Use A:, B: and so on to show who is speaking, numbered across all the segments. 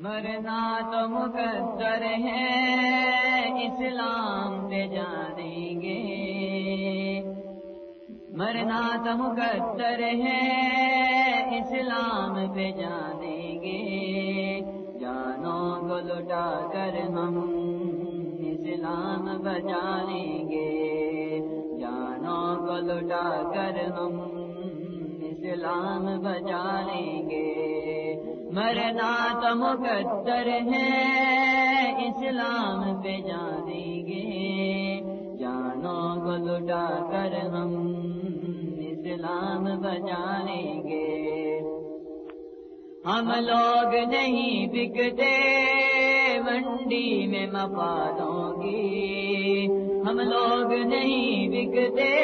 A: مرنا تو مقدر ہے، اسلام پہ جانیں گے۔ مرنا تو مقدر ہے، اسلام پہ جانیں گے۔ جانوں کو لٹا کر ہم اسلام بچانیں گے۔ جانوں کو لٹا کر ہم اسلام بچانیں گے۔ مرنا تو مقدر ہے، اسلام پہ جانیں گے۔ جانوں کو لٹا کر ہم اسلام بچانیں گے۔ ہم لوگ نہیں بکتے منڈی میں مفادوں کی۔ ہم لوگ نہیں بکتے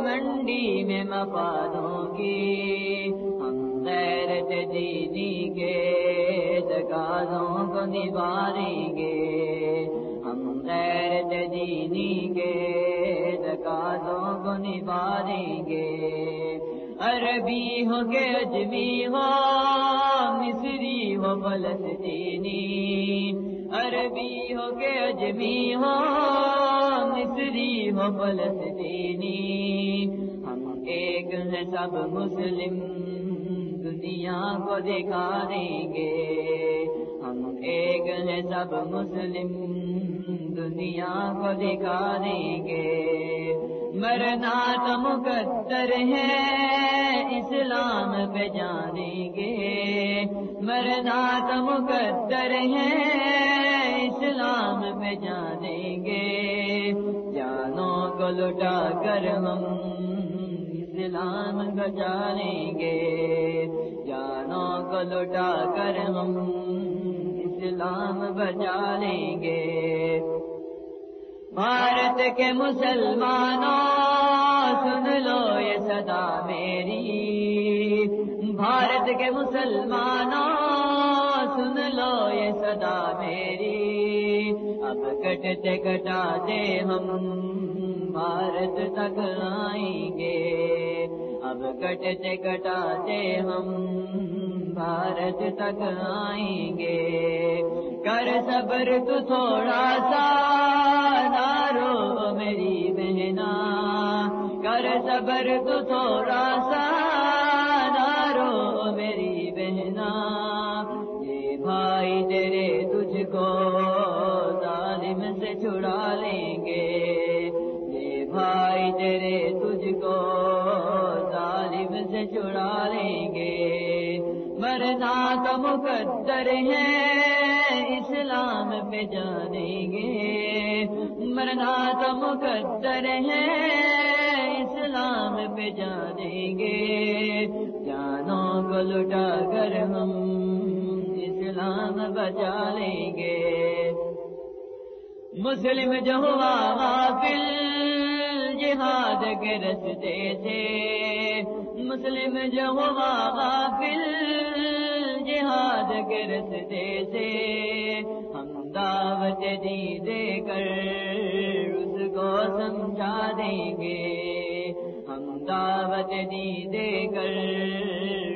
A: منڈی میں مفادوں کی۔ غیرت دینی کے تقاضوں کو نبھاریں گے۔ ہم غیرت دینی کے تقاضوں کو نبھاریں گے۔ عربی ہو کے اجمی ہو، مصری ہو، فلسطینی۔ عربی ہو کے اجمی ہو، مصری ہو، فلسطینی۔ ہم ایک ہیں سب مسلم۔ دنیا کو دکھا دیں گے ہم ایک ہیں سب مسلم، دنیا کو دکھا دیں گے مرنا تو مقدر ہے اسلام پہ جانیں گے مرنا تو مقدر ہے اسلام پہ جانیں گے جانوں کو لٹا کر ہم اسلام بچانیں گے کو لٹا کر ہم اسلام بچا لیں گے۔ بھارت کے مسلمانوں، سن لو یہ صدا میری۔ بھارت کے مسلمانوں، سن لو یہ صدا میری۔ اب کٹتے کٹاتے ہم بھارت تک آئیں گے۔ اب کٹتے کٹاتے ہم بھارت تک آئیں گے کر صبر تو تھوڑا سا نارو میری بہنا کر صبر تو تھوڑا سا مرنا کا مقدر ہے، اسلام پہ جانیں گے۔ مرنا تو مقدر ہے، اسلام پہ جانیں گے۔ جانوں کو لٹا کر ہم اسلام بچا لیں گے۔ مسلم جو ہوا غافل، جہاد کے رستے سے مسلم جو ہوا غافل جہاد کے رستے سے، ہم دعوت دی دے کر اس کو سمجھا دیں گے۔ ہم دعوت دی دے کر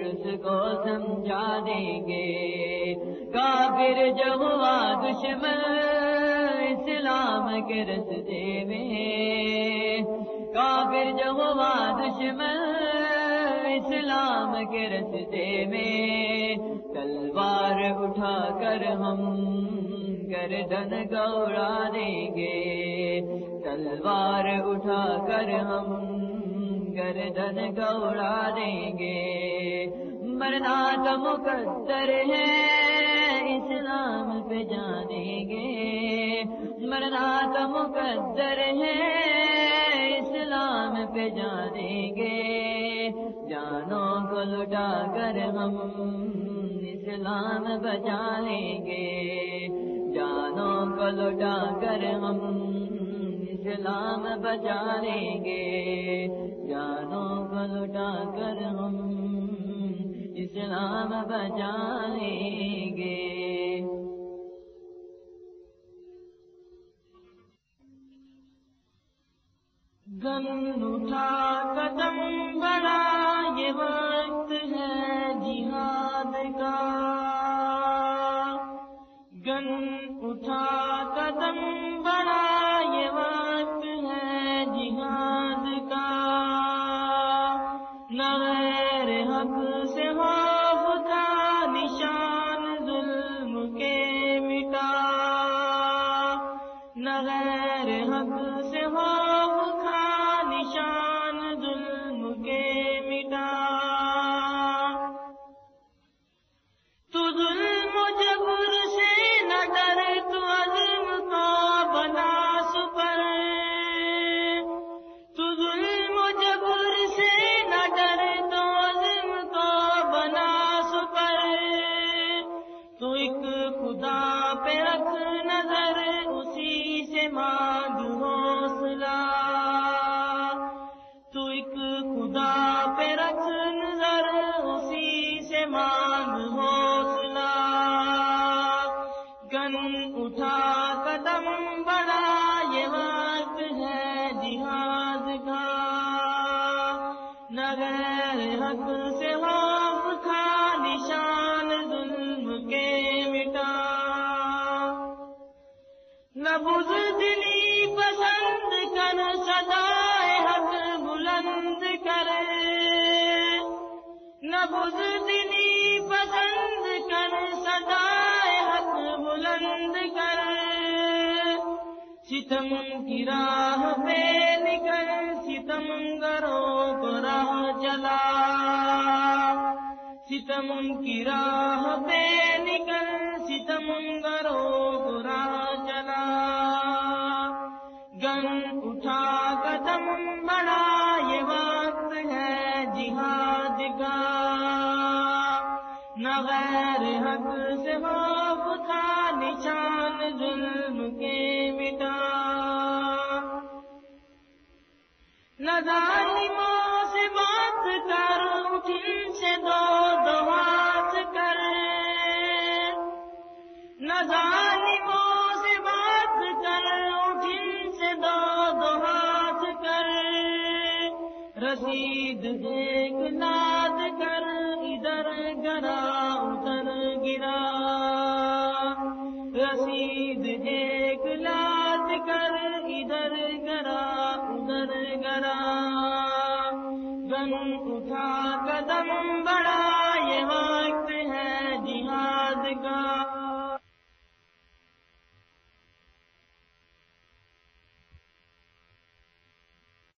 A: اس کو سمجھا دیں گے۔ کافر جو ہوا دشمن اسلام کے رستے میں، کافر جو ہوا دشمن کے رستے میں تلوار اٹھا کر ہم گردن گوڑا دیں گے۔ تلوار اٹھا کر ہم گردن گوڑا دیں گے۔ مرنا تو مقدر ہے اسلام پہ جانیں گے۔ مرنا تو مقدر ہے اسلام پہ جانیں گے۔ جانوں کو لٹا کر ہم اسلام بچا لیں گے۔ جانوں کو لٹا کر ہم اسلام بچا لیں گے۔ جانوں کو لٹا کر ہم اسلام بچا لیں گے۔
B: گن اٹھا قدم بڑا اٹھا قدم بڑا یہ وقت ہے جہاد کا۔ نہ غیر حق سے خوف حق سے نشان، ظلم کے مٹا۔ نہ بزدلی پسند کر حق بلند کرے نہ بزدلی پسند کر سدائے حق بلند کرے ستم کی راہ پہ نکل، ستم گروں کو راہ چلا ستم کی راہ پہ نکل، ستم گروں کو راہ چلا۔ گن اٹھا، قدم بڑا یہ وقت ہے جہاد کا۔ نہ غیر حق سے خوف کا نشان ظلم کے مٹا نہ ظالموں سے بات کر اٹھن سے دو دو ہاتھ کر نہ سے بات کر اٹھن سے دو دو ہاتھ کر رسید دیکھ لاد کر، ادھر گرا ادھر گرا۔ ادھر اٹھا قدم بڑا